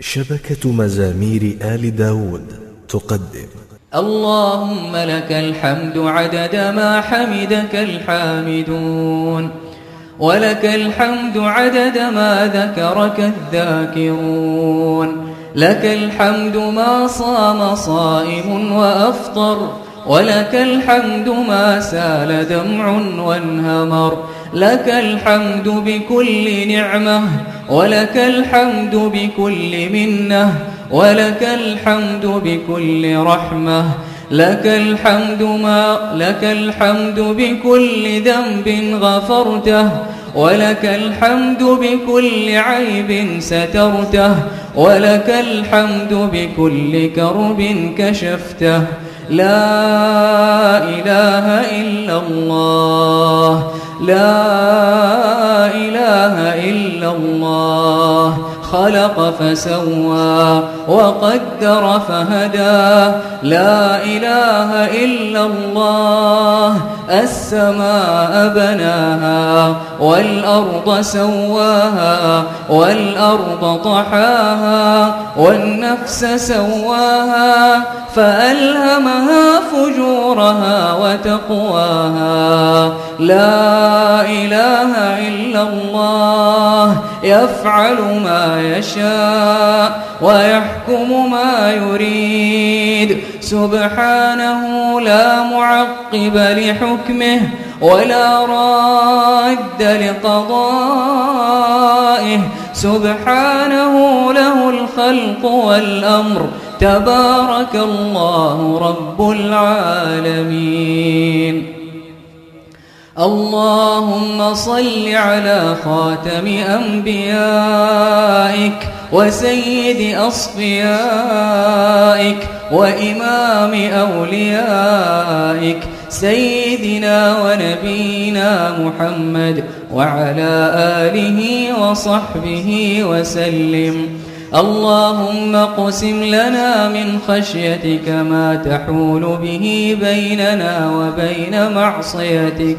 شبكة مزامير آل داود تقدم. اللهم لك الحمد عدد ما حمدك الحامدون ولك الحمد عدد ما ذكرك الذاكرون لك الحمد ما صام صائم وأفطر ولك الحمد ما سال دمع وانهمر. لك الحمد بكل نعمة ولك الحمد بكل منة ولك الحمد بكل رحمة. لك الحمد ما لك الحمد بكل ذنب غفرته ولك الحمد بكل عيب سترته ولك الحمد بكل كرب كشفته. لا إله إلا الله. لا إله إلا الله. خلق فسوى وقدر فهدى. لا إله إلا الله السماء بناها والأرض سواها والأرض طحاها والنفس سواها فألهمها فجورها وتقواها. لا إله إلا الله يفعل ما يشاء ويحكم ما يريد. سبحانه لا معقب لحكمه ولا راد لقضائه. سبحانه له الخلق والأمر. تبارك الله رب العالمين. اللهم صل على خاتم أنبيائك وسيد أصفيائك وإمام أوليائك سيدنا ونبينا محمد وعلى آله وصحبه وسلم. اللهم اقسم لنا من خشيتك ما تحول به بيننا وبين معصيتك.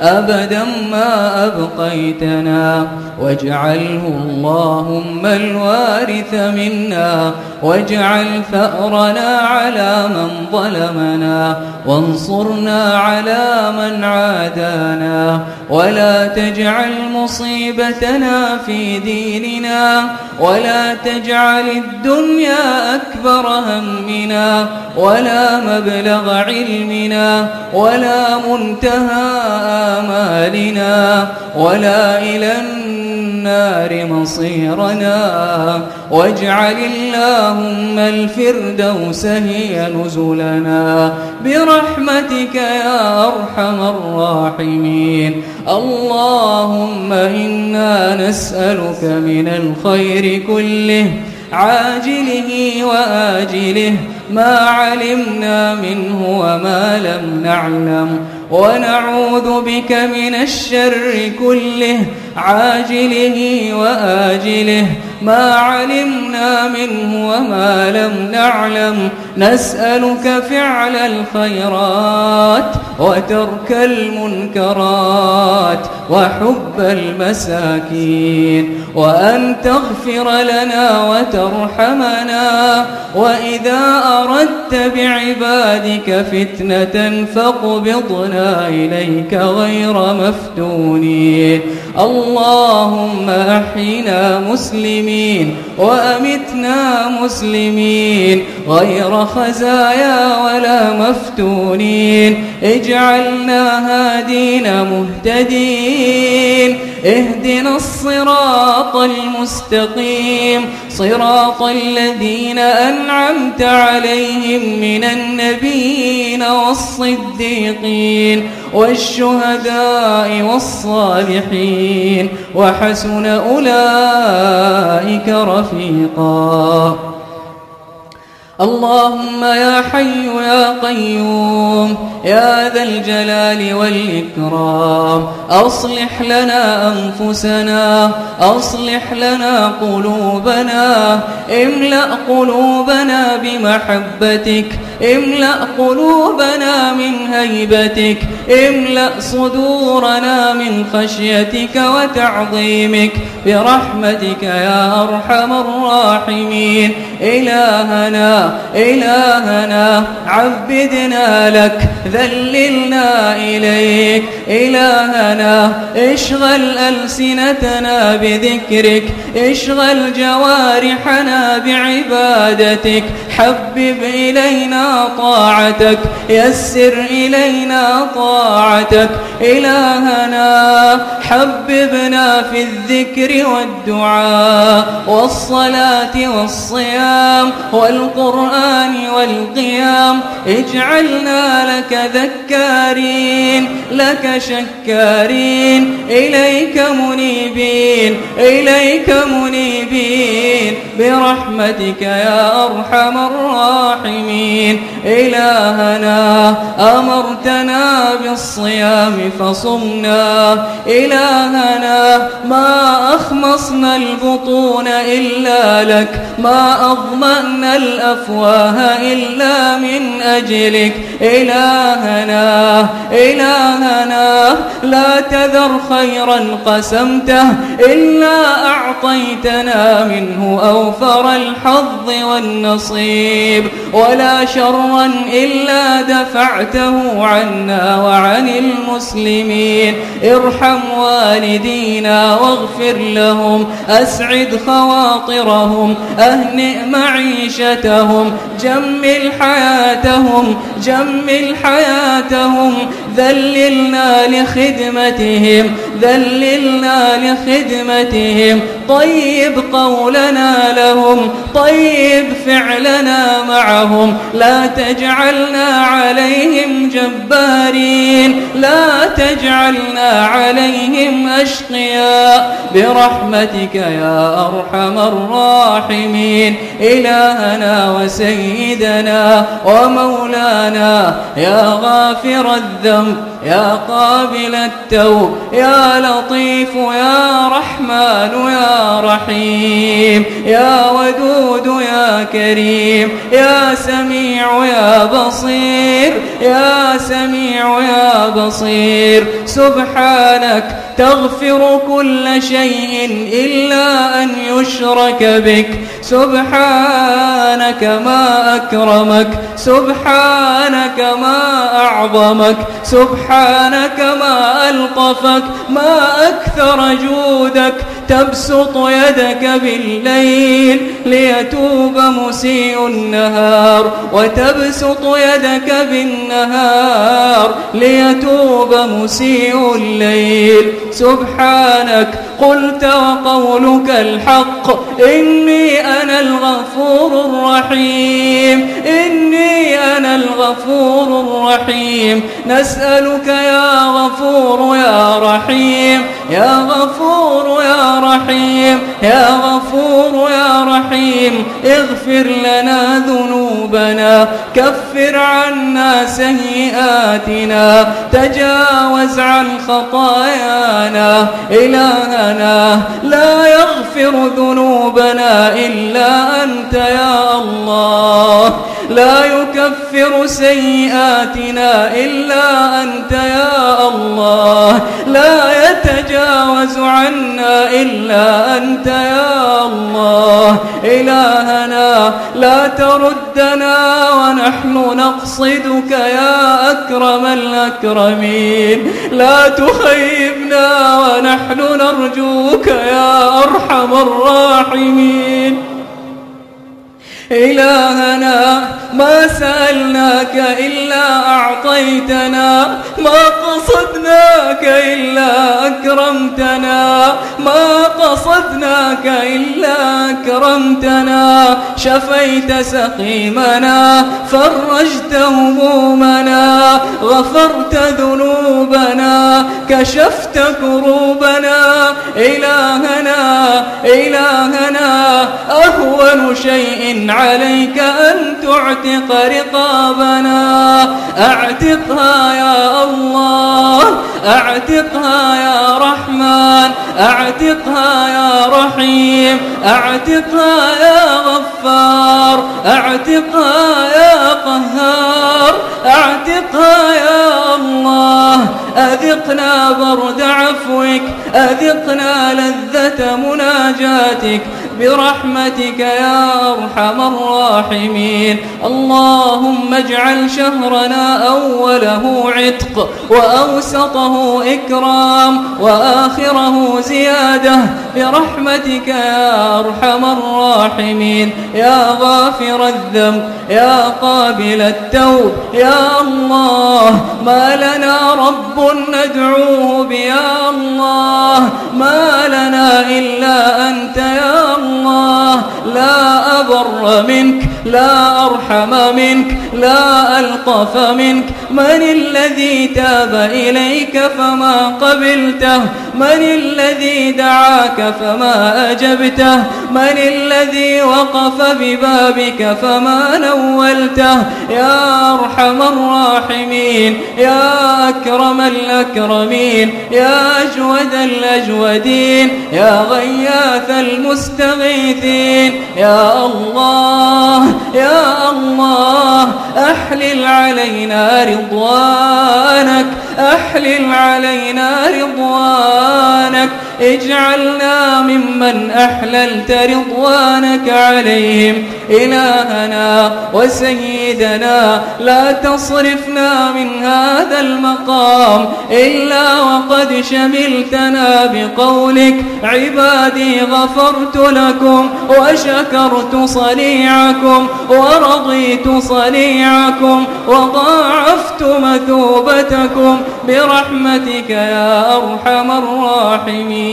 أبدا ما أبقيتنا. واجعله اللهم الوارث منا. واجعل ثأرنا على من ظلمنا. وانصرنا على من عادانا. ولا تجعل مصيبتنا في ديننا. ولا تجعل الدنيا أكبر همنا. ولا مبلغ علمنا. ولا منتهى آمالنا ولا إلى النار مصيرنا واجعل اللهم الفردوس هي نزلنا برحمتك يا أرحم الراحمين. اللهم إنا نسألك من الخير كله عاجله وآجله ما علمنا منه وما لم نعلم. ونعوذ بك من الشر كله عاجله وآجله. ما علمنا منه وما لم نعلم. نسألك فعل الخيرات وترك المنكرات وحب المساكين. وأن تغفر لنا وترحمنا. وإذا أردت بعبادك فتنة فاقبضنا. إليك غير مفتونين اللهم أحينا مسلمين وأمتنا مسلمين غير خزايا ولا مفتونين اجعلنا هادين مهتدين. اهدنا الصراط المستقيم. صراط الذين أنعمت عليهم من النبيين. والصديقين والشهداء والصالحين وحسن أولئك رفيقا. اللهم يا حي يا قيوم يا ذا الجلال والإكرام أصلح لنا أنفسنا أصلح لنا قلوبنا املأ قلوبنا بمحبتك املأ قلوبنا من هيبتك املأ صدورنا من خشيتك وتعظيمك. برحمتك يا أرحم الراحمين. إلهنا إلهنا عبدنا لك ذللنا إليك. إلهنا اشغل ألسنتنا بذكرك اشغل جوارحنا بعبادتك. حبب إلينا طاعتك يسر إلينا طاعتك. إلهنا حببنا في الذكر والدعاء والصلاة والصيام والقرآن والقيام. اجعلنا لك ذكارين لك شكارين. إليك منيبين إليك منيبين. برحمتك يا أرحم الراحمين. إلهنا أمرتنا بالصيام فصمنا. إلهنا ما أخمصنا البطون إلا لك. ما أضمأنا الأفواه إلا من أجلك. إلهنا إلهنا لا تذر خيرا قسمته إلا أعطيتنا منه أوفر الحظ والنصيب ولا شرا إلا دفعته عنا وعن المسلمين. ارحم والدينا واغفر لهم أسعد خواطرهم أهنئ معيشتهم جمل حياتهم جمل حياتهم. ذللنا لخدمتهم ذللنا لخدمتهم. طيب قولنا لهم طيب فعلنا معهم. لا تجعلنا عليهم جبارين لا تجعلنا عليهم أشقياء. برحمتك يا أرحم الراحمين. إلهنا وسيدنا ومولانا يا غافر الذنب. يا قابل التوب يا لطيف يا رحمن يا رحيم يا ودود يا كريم يا سميع يا بصير يا سميع يا بصير. سبحانك تغفر كل شيء إلا أن يشرك بك. سبحانك ما أكرمك سبحانك ما أعظمك سبحانك ما ألطفك ما أكثر جودك تبسط يدك بالليل ليتوب مسيء النهار وتبسط يدك بالنهار ليتوب مسيء الليل. سبحانك قلت وقولك الحق إني أنا الغفور الرحيم إني أنا الغفور الرحيم. نسألك يا غفور يا رحيم يا غفور يا رحيم يا غفور يا رحيم اغفر لنا ذنوبنا كفر عنا سيئاتنا تجاوز عن خطايانا إلهنا لا يغفر ذنوبنا إلا أنت يا الله. لا يكفر سيئاتنا إلا أنت يا الله. لا يتجاوز عنا إلا أنت يا الله. إلهنا لا تردنا ونحن نقصدك يا أكرم الأكرمين. لا تخيبنا ونحن نرجوك يا أرحم الراحمين. إلهنا ما سألناك إلا أعطيتنا ما قصدناك إلا أكرمتنا ما قصدناك إلا أكرمتنا شفيت سقيمنا فرجت همومنا غفرت ذنوبنا كشفت كروبنا إلهنا إلهنا أهون شيء عليك أن تعتق رقابنا. أعتقها يا الله أعتقها يا رحمن أعتقها يا رحيم أعتقها يا غفار أعتقها يا قهار أعتقها يا الله. أذقنا برد عفوك أذقنا لذة مناجاتك برحمتك يا أرحم الراحمين. اللهم اجعل شهرنا أوله عتق وأوسطه إكرام وآخره زيادة. برحمتك يا أرحم الراحمين. يا غافر الذنب يا قابل التوب يا الله ما لنا رب ندعوه بيا الله. ما لنا منك لا أرحم منك لا ألطف منك. من الذي تاب إليك فما قبلته؟ من الذي دعاك فما أجبته؟ من الذي وقف ببابك فما نولته؟ يا أرحم الراحمين يا أكرم الأكرمين يا أجود الأجودين يا غياث المستغيثين. يا الله يا الله أحلل علينا رضوانك. أحلل علينا رضوانك. اجعلنا ممن أحللت رضوانك عليهم. إلهنا وسيدنا لا تصرفنا من هذا المقام إلا وقد شملتنا بقولك. عبادي غفرت لكم وشكرت صنيعكم ورضيت صنيعكم وضاعفت مثوبتكم برحمتك يا أرحم الراحمين.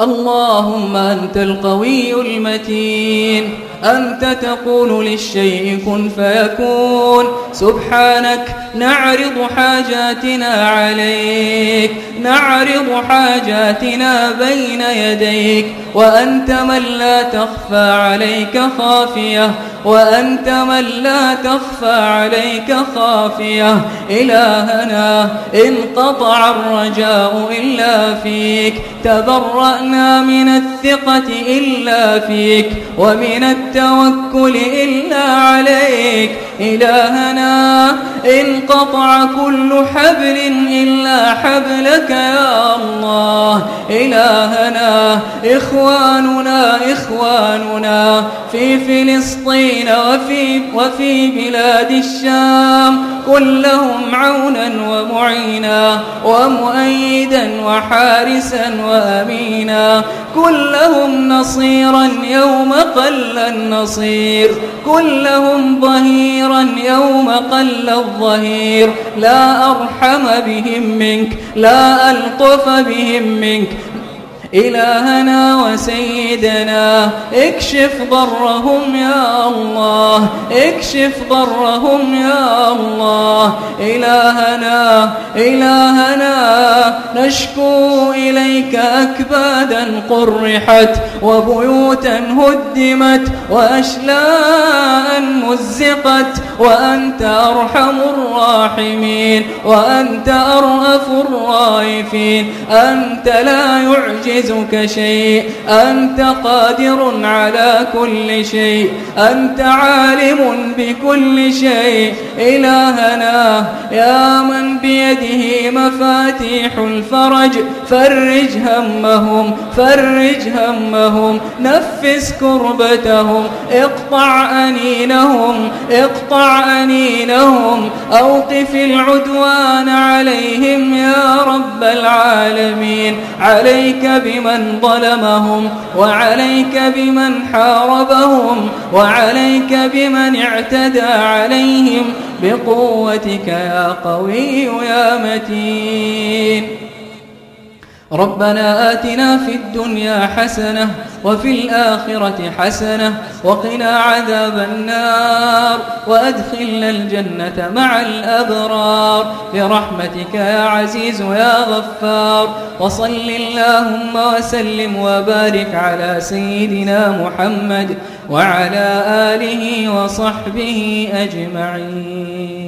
اللهم أنت القوي المتين. أنت تقول للشيء كن فيكون. سبحانك نعرض حاجاتنا عليك. نعرض حاجاتنا بين يديك. وأنت من لا تخفى عليك خافية وأنت من لا تخفى عليك خافية. إلهنا انقطع الرجاء إلا فيك تبرأنا من الثقة إلا فيك ومن التوكل إلا عليك. إلهنا انقطع كل حبل إلا حبلك يا الله. إلهنا إخواننا إخواننا في فلسطين وفي, وفي بلاد الشام. كلهم عونا ومعينا ومؤيدا وحارسا وأمينا كلهم نصيرا يوم قل النصير كلهم ظهيرا يوم قل الظهير لا أرحم بهم منك لا ألطف بهم منك إلهنا وسيدنا اكشف ضرهم يا الله اكشف ضرهم يا الله. إلهنا إلهنا نشكو إليك أكبادا قرحت وبيوتا هدمت وأشلاء مزقت. وأنت أرحم الراحمين وأنت أرأف الرائفين أنت لا يعجز يعجزك شيء أنت قادر على كل شيء أنت عالم بكل شيء. إلهنا يا من بيده مفاتيح الفرج فرج همهم فرج همهم نفس كربتهم اقطع أنينهم اقطع أنينهم أوقف العدوان عليهم يا رب العالمين عليك بمن ظلمهم وعليك بمن حاربهم وعليك بمن اعتدى عليهم بقوتك يا قوي يا متين ربنا آتنا في الدنيا حسنة وفي الآخرة حسنة وقنا عذاب النار وأدخلنا الجنة مع الأبرار برحمتك يا عزيز يا غفار وصل اللهم وسلم وبارك على سيدنا محمد وعلى آله وصحبه أجمعين